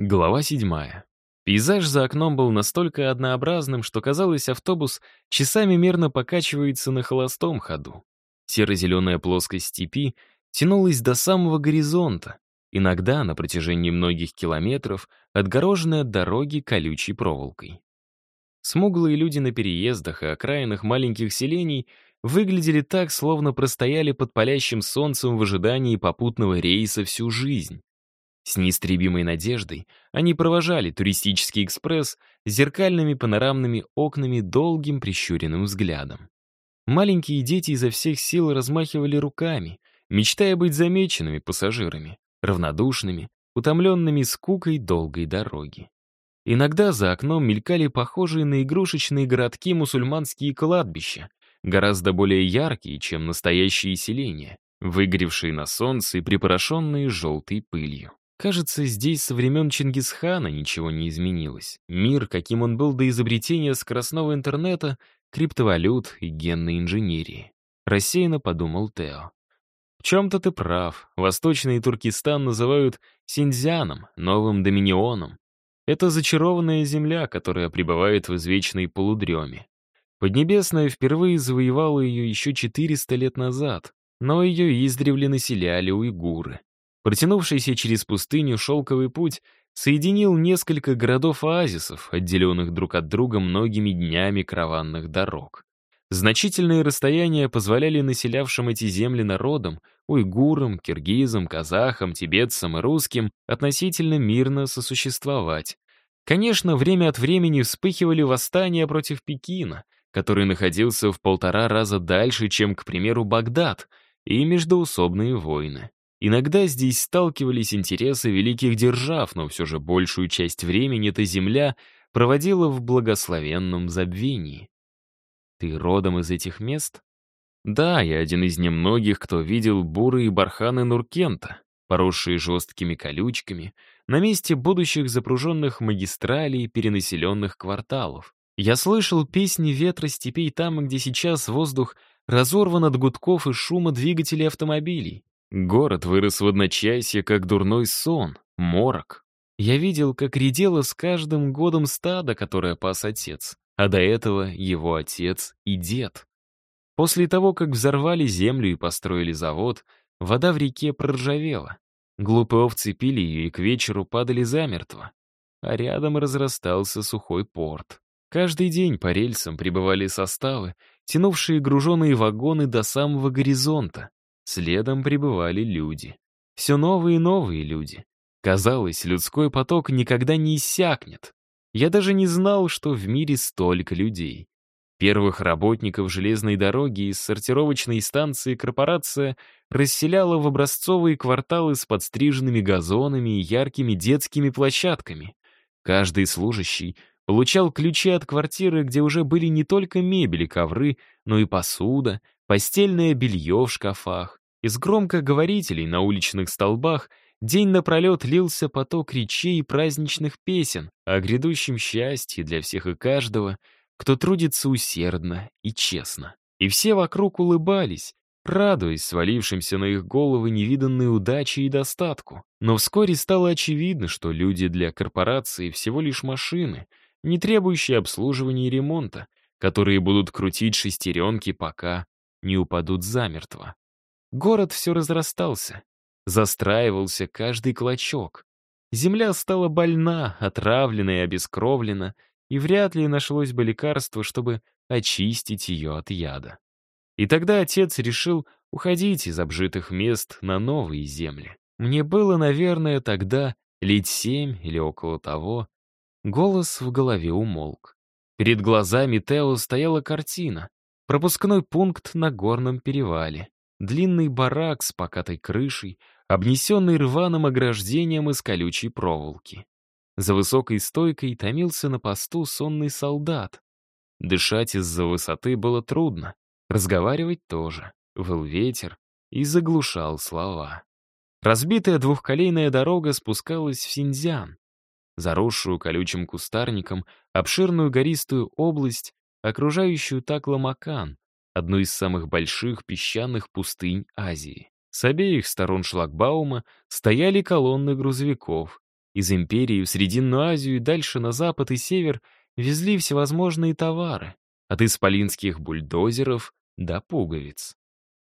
Глава седьмая. Пейзаж за окном был настолько однообразным, что казалось, автобус часами мерно покачивается на холостом ходу. Серо-зеленая плоскость степи тянулась до самого горизонта, иногда на протяжении многих километров, отгороженная от дороги колючей проволокой. Смуглые люди на переездах и окраинах маленьких селений выглядели так, словно простояли под палящим солнцем в ожидании попутного рейса всю жизнь. С неистребимой надеждой они провожали туристический экспресс зеркальными панорамными окнами долгим прищуренным взглядом. Маленькие дети изо всех сил размахивали руками, мечтая быть замеченными пассажирами, равнодушными, утомленными скукой долгой дороги. Иногда за окном мелькали похожие на игрушечные городки мусульманские кладбища, гораздо более яркие, чем настоящие селения, выгоревшие на солнце и припорошенные желтой пылью. Кажется, здесь со времен Чингисхана ничего не изменилось. Мир, каким он был до изобретения скоростного интернета, криптовалют и генной инженерии. Рассеянно подумал Тео. В чем-то ты прав. Восточный Туркестан называют Синьцзяном, новым доминионом. Это зачарованная земля, которая пребывает в извечной полудреме. Поднебесная впервые завоевала ее еще 400 лет назад, но ее издревле населяли уйгуры. Протянувшийся через пустыню шелковый путь соединил несколько городов-оазисов, отделенных друг от друга многими днями караванных дорог. Значительные расстояния позволяли населявшим эти земли народам, уйгурам, киргизам, казахам, тибетцам и русским относительно мирно сосуществовать. Конечно, время от времени вспыхивали восстания против Пекина, который находился в полтора раза дальше, чем, к примеру, Багдад, и междоусобные войны. Иногда здесь сталкивались интересы великих держав, но все же большую часть времени эта земля проводила в благословенном забвении. Ты родом из этих мест? Да, я один из немногих, кто видел бурые барханы Нуркента, поросшие жесткими колючками, на месте будущих запруженных магистралей перенаселенных кварталов. Я слышал песни ветра степей там, где сейчас воздух разорван от гудков и шума двигателей автомобилей. Город вырос в одночасье, как дурной сон, морок. Я видел, как редело с каждым годом стадо, которое пас отец, а до этого его отец и дед. После того, как взорвали землю и построили завод, вода в реке проржавела. Глупые овцы пили ее и к вечеру падали замертво. А рядом разрастался сухой порт. Каждый день по рельсам прибывали составы, тянувшие груженные вагоны до самого горизонта. Следом прибывали люди. Все новые и новые люди. Казалось, людской поток никогда не иссякнет. Я даже не знал, что в мире столько людей. Первых работников железной дороги из сортировочной станции корпорация расселяла в образцовые кварталы с подстриженными газонами и яркими детскими площадками. Каждый служащий получал ключи от квартиры, где уже были не только мебель и ковры, но и посуда, постельное белье в шкафах, из громкоговорителей на уличных столбах день напролет лился поток речей и праздничных песен о грядущем счастье для всех и каждого, кто трудится усердно и честно. И все вокруг улыбались, радуясь свалившимся на их головы невиданной удаче и достатку. Но вскоре стало очевидно, что люди для корпорации всего лишь машины, не требующие обслуживания и ремонта, которые будут крутить шестеренки, пока не упадут замертво. Город все разрастался, застраивался каждый клочок. Земля стала больна, отравлена и обескровлена, и вряд ли нашлось бы лекарство, чтобы очистить ее от яда. И тогда отец решил уходить из обжитых мест на новые земли. Мне было, наверное, тогда лет семь или около того. Голос в голове умолк. Перед глазами Тео стояла картина. Пропускной пункт на горном перевале. Длинный барак с покатой крышей, обнесенный рваным ограждением из колючей проволоки. За высокой стойкой томился на посту сонный солдат. Дышать из-за высоты было трудно, разговаривать тоже. Выл ветер и заглушал слова. Разбитая двухколейная дорога спускалась в Синьцзян. Заросшую колючим кустарником, обширную гористую область, окружающую Такламакан, одну из самых больших песчаных пустынь Азии. С обеих сторон шлагбаума стояли колонны грузовиков, из империи в Срединную Азию и дальше на запад и север везли всевозможные товары, от исполинских бульдозеров до пуговиц.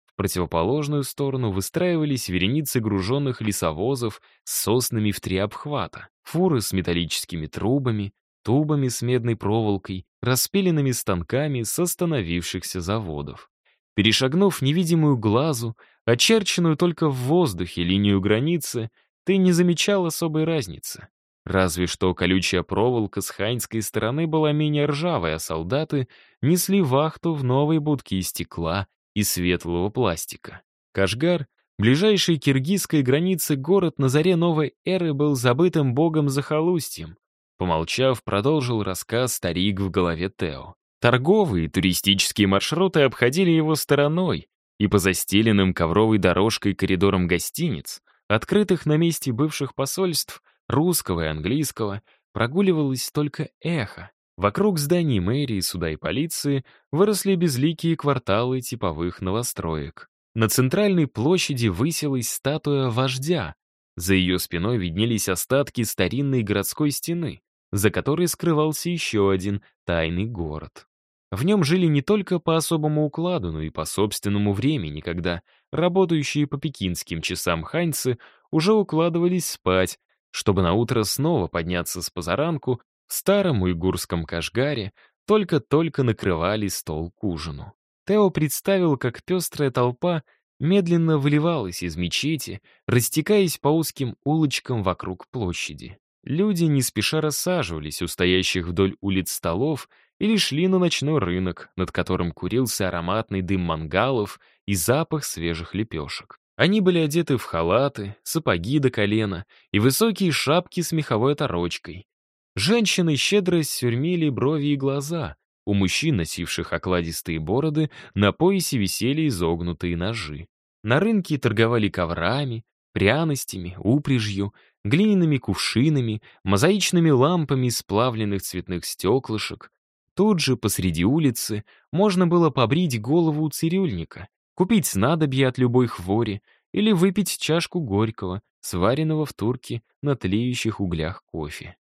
В противоположную сторону выстраивались вереницы груженных лесовозов с соснами в три обхвата, фуры с металлическими трубами, тубами с медной проволокой, распиленными станками с остановившихся заводов. Перешагнув невидимую глазу, очерченную только в воздухе линию границы, ты не замечал особой разницы. Разве что колючая проволока с хайнской стороны была менее ржавой, а солдаты несли вахту в новой будке из стекла и светлого пластика. Кашгар, ближайший к киргизской границе город на заре новой эры, был забытым богом захолустьем. Помолчав, продолжил рассказ старик в голове Тео. Торговые туристические маршруты обходили его стороной, и по застеленным ковровой дорожкой коридорам гостиниц, открытых на месте бывших посольств, русского и английского, прогуливалось только эхо. Вокруг зданий мэрии, суда и полиции выросли безликие кварталы типовых новостроек. На центральной площади высилась статуя вождя. За ее спиной виднелись остатки старинной городской стены, за которой скрывался еще один тайный город. В нем жили не только по особому укладу, но и по собственному времени, когда работающие по пекинским часам ханьцы уже укладывались спать, чтобы наутро снова подняться с позаранку, в старом уйгурском кашгаре только-только накрывали стол к ужину. Тео представил, как пестрая толпа медленно выливалась из мечети, растекаясь по узким улочкам вокруг площади. Люди не спеша рассаживались у стоящих вдоль улиц столов или шли на ночной рынок, над которым курился ароматный дым мангалов и запах свежих лепешек. Они были одеты в халаты, сапоги до колена и высокие шапки с меховой оторочкой. Женщины щедро сюрмили брови и глаза. У мужчин, носивших окладистые бороды, на поясе висели изогнутые ножи. На рынке торговали коврами, пряностями, упряжью, глиняными кувшинами, мозаичными лампами из сплавленных цветных стеклышек. Тут же, посреди улицы, можно было побрить голову у цирюльника, купить снадобье от любой хвори или выпить чашку горького, сваренного в турке на тлеющих углях кофе.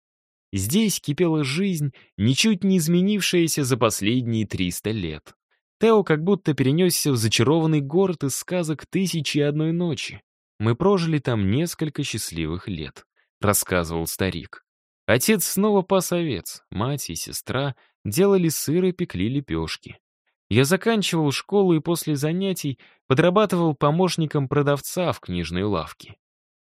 Здесь кипела жизнь, ничуть не изменившаяся за последние 300 лет. Тео как будто перенесся в зачарованный город из сказок «Тысячи и одной ночи». Мы прожили там несколько счастливых лет, рассказывал старик. Отец снова пас овец, мать и сестра делали сыр и пекли лепешки. Я заканчивал школу и после занятий подрабатывал помощником продавца в книжной лавке.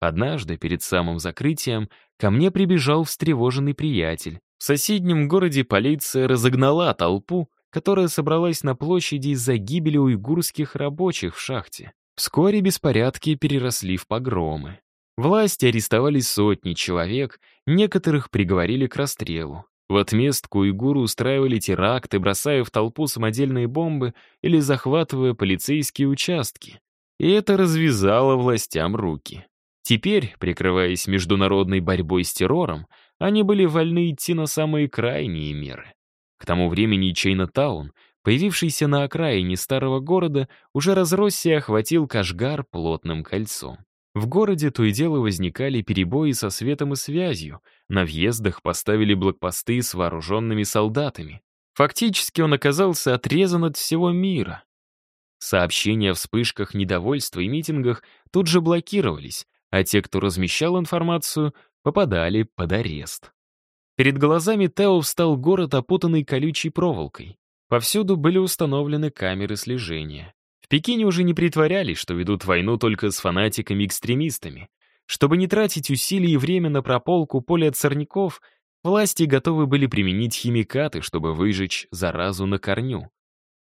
Однажды, перед самым закрытием, ко мне прибежал встревоженный приятель. В соседнем городе полиция разогнала толпу, которая собралась на площади из-за гибели уйгурских рабочих в шахте. Вскоре беспорядки переросли в погромы. Власти арестовали сотни человек, некоторых приговорили к расстрелу. В отместку уйгуры устраивали теракты, бросая в толпу самодельные бомбы или захватывая полицейские участки. И это развязало властям руки. Теперь, прикрываясь международной борьбой с террором, они были вольны идти на самые крайние меры. К тому времени Чайна-таун, появившийся на окраине старого города, уже разросся и охватил Кашгар плотным кольцом. В городе то и дело возникали перебои со светом и связью, на въездах поставили блокпосты с вооруженными солдатами. Фактически он оказался отрезан от всего мира. Сообщения о вспышках недовольства и митингах тут же блокировались, а те, кто размещал информацию, попадали под арест. Перед глазами Тео встал город, опутанный колючей проволокой. Повсюду были установлены камеры слежения. Пекине уже не притворялись, что ведут войну только с фанатиками-экстремистами. Чтобы не тратить усилий и время на прополку поля от сорняков, власти готовы были применить химикаты, чтобы выжечь заразу на корню.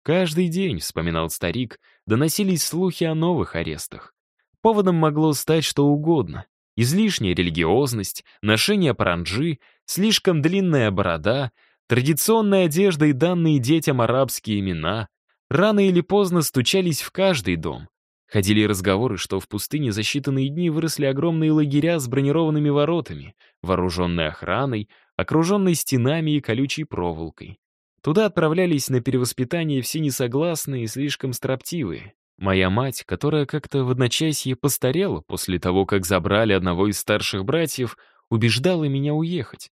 Каждый день, вспоминал старик, доносились слухи о новых арестах. Поводом могло стать что угодно. Излишняя религиозность, ношение паранджи, слишком длинная борода, традиционная одежда и данные детям арабские имена — Рано или поздно стучались в каждый дом. Ходили разговоры, что в пустыне за считанные дни выросли огромные лагеря с бронированными воротами, вооруженной охраной, окруженной стенами и колючей проволокой. Туда отправлялись на перевоспитание все несогласные и слишком строптивые. Моя мать, которая как-то в одночасье постарела после того, как забрали одного из старших братьев, убеждала меня уехать.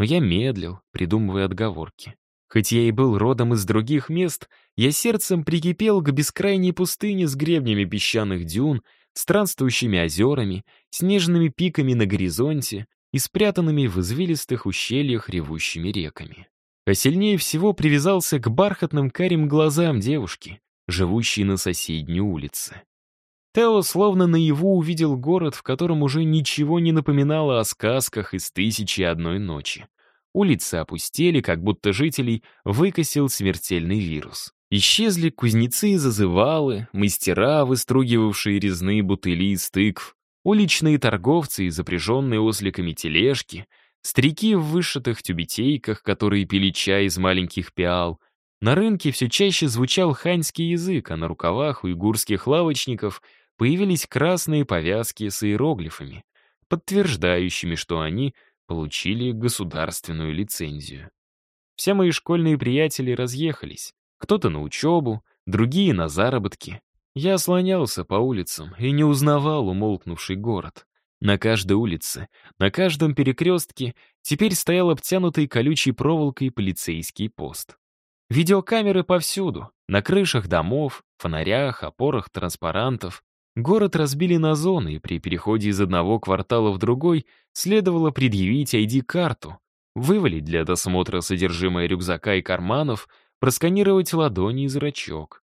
Но я медлил, придумывая отговорки. Хоть я и был родом из других мест, я сердцем прикипел к бескрайней пустыне с гребнями песчаных дюн, странствующими озерами, снежными пиками на горизонте и спрятанными в извилистых ущельях ревущими реками. А сильнее всего привязался к бархатным карим глазам девушки, живущей на соседней улице. Тео словно наяву увидел город, в котором уже ничего не напоминало о сказках из «Тысячи одной ночи». Улицы опустели, как будто жителей выкосил смертельный вирус. Исчезли кузнецы и зазывалы, мастера, выстругивавшие резные бутыли из тыкв, уличные торговцы и запряженные осликами тележки, старики в вышитых тюбетейках, которые пили чай из маленьких пиал. На рынке все чаще звучал ханьский язык, а на рукавах уйгурских лавочников появились красные повязки с иероглифами, подтверждающими, что они — получили государственную лицензию. Все мои школьные приятели разъехались. Кто-то на учебу, другие на заработки. Я слонялся по улицам и не узнавал умолкнувший город. На каждой улице, на каждом перекрестке теперь стоял обтянутый колючей проволокой полицейский пост. Видеокамеры повсюду, на крышах домов, фонарях, опорах транспарантов. Город разбили на зоны, и при переходе из одного квартала в другой следовало предъявить ID-карту, вывалить для досмотра содержимое рюкзака и карманов, просканировать ладони и зрачок.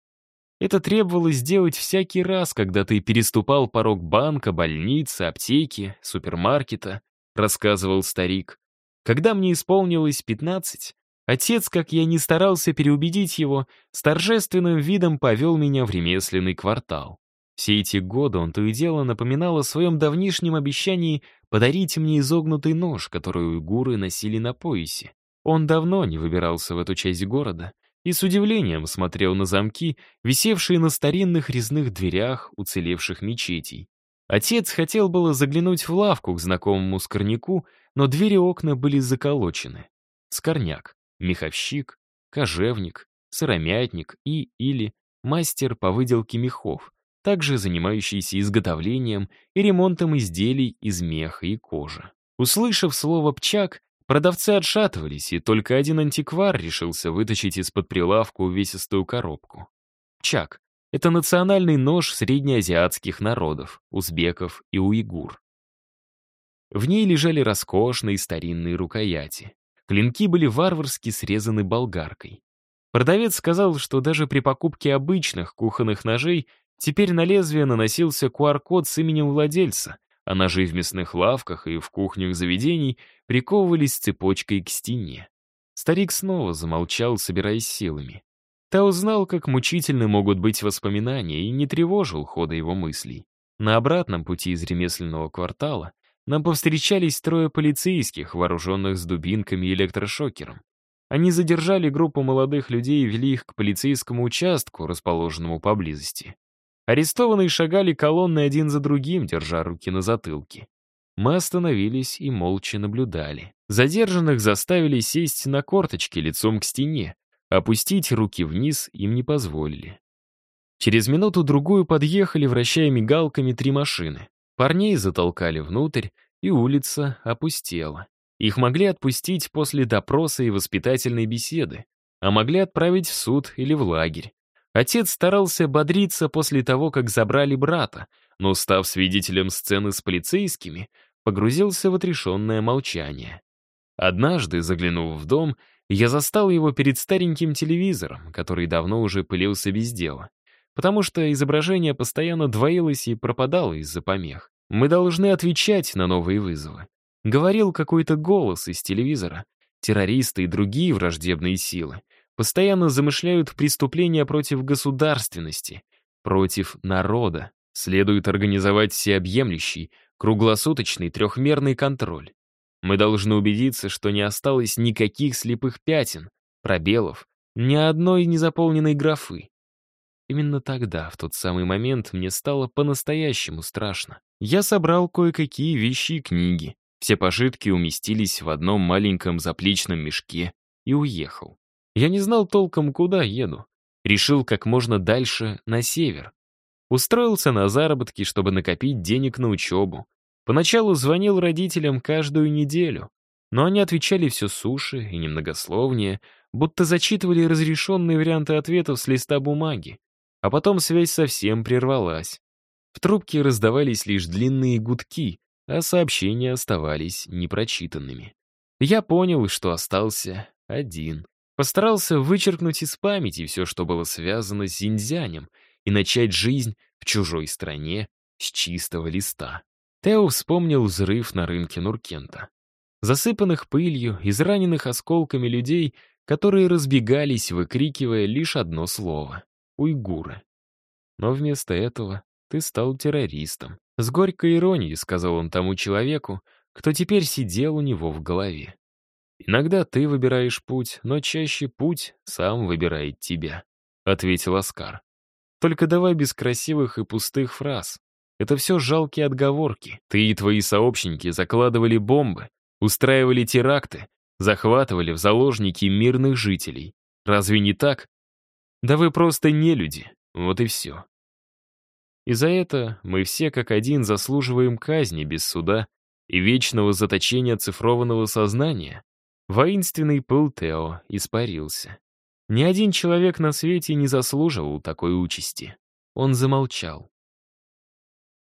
Это требовалось сделать всякий раз, когда ты переступал порог банка, больницы, аптеки, супермаркета, рассказывал старик. Когда мне исполнилось 15, отец, как я не старался переубедить его, с торжественным видом повел меня в ремесленный квартал. Все эти годы он то и дело напоминал о своем давнишнем обещании подарить мне изогнутый нож, который уйгуры носили на поясе. Он давно не выбирался в эту часть города и с удивлением смотрел на замки, висевшие на старинных резных дверях уцелевших мечетей. Отец хотел было заглянуть в лавку к знакомому скорняку, но двери и окна были заколочены. Скорняк, меховщик, кожевник, сыромятник и или мастер по выделке мехов, также занимающийся изготовлением и ремонтом изделий из меха и кожи. Услышав слово «пчак», продавцы отшатывались, и только один антиквар решился вытащить из-под прилавка увесистую коробку. Пчак — это национальный нож среднеазиатских народов, узбеков и уйгур. В ней лежали роскошные старинные рукояти. Клинки были варварски срезаны болгаркой. Продавец сказал, что даже при покупке обычных кухонных ножей Теперь на лезвие наносился QR-код с именем владельца, а ножи в мясных лавках и в кухнях заведений приковывались цепочкой к стене. Старик снова замолчал, собираясь силами. Та узнал, как мучительны могут быть воспоминания, и не тревожил хода его мыслей. На обратном пути из ремесленного квартала нам повстречались трое полицейских, вооруженных с дубинками и электрошокером. Они задержали группу молодых людей и вели их к полицейскому участку, расположенному поблизости. Арестованные шагали колонны один за другим, держа руки на затылке. Мы остановились и молча наблюдали. Задержанных заставили сесть на корточки лицом к стене. Опустить руки вниз им не позволили. Через минуту-другую подъехали, вращая мигалками, три машины. Парней затолкали внутрь, и улица опустела. Их могли отпустить после допроса и воспитательной беседы, а могли отправить в суд или в лагерь. Отец старался бодриться после того, как забрали брата, но, став свидетелем сцены с полицейскими, погрузился в отрешенное молчание. Однажды, заглянув в дом, я застал его перед стареньким телевизором, который давно уже пылился без дела, потому что изображение постоянно двоилось и пропадало из-за помех. Мы должны отвечать на новые вызовы. Говорил какой-то голос из телевизора. Террористы и другие враждебные силы постоянно замышляют преступления против государственности, против народа. Следует организовать всеобъемлющий, круглосуточный трехмерный контроль. Мы должны убедиться, что не осталось никаких слепых пятен, пробелов, ни одной незаполненной графы. Именно тогда, в тот самый момент, мне стало по-настоящему страшно. Я собрал кое-какие вещи и книги. Все пожитки уместились в одном маленьком заплечном мешке и уехал. Я не знал толком, куда еду. Решил как можно дальше, на север. Устроился на заработки, чтобы накопить денег на учебу. Поначалу звонил родителям каждую неделю, но они отвечали все суше и немногословнее, будто зачитывали разрешенные варианты ответов с листа бумаги. А потом связь совсем прервалась. В трубке раздавались лишь длинные гудки, а сообщения оставались непрочитанными. Я понял, что остался один. Постарался вычеркнуть из памяти все, что было связано с Зиньзянем, и начать жизнь в чужой стране с чистого листа. Тео вспомнил взрыв на рынке Нуркента. Засыпанных пылью, израненных осколками людей, которые разбегались, выкрикивая лишь одно слово — «Уйгуры». Но вместо этого ты стал террористом. С горькой иронией сказал он тому человеку, кто теперь сидел у него в голове. «Иногда ты выбираешь путь, но чаще путь сам выбирает тебя», — ответил Оскар. «Только давай без красивых и пустых фраз. Это все жалкие отговорки. Ты и твои сообщники закладывали бомбы, устраивали теракты, захватывали в заложники мирных жителей. Разве не так? Да вы просто не люди. Вот и все. И за это мы все как один заслуживаем казни без суда и вечного заточения цифрованного сознания. Воинственный пыл Тео испарился. Ни один человек на свете не заслуживал такой участи. Он замолчал.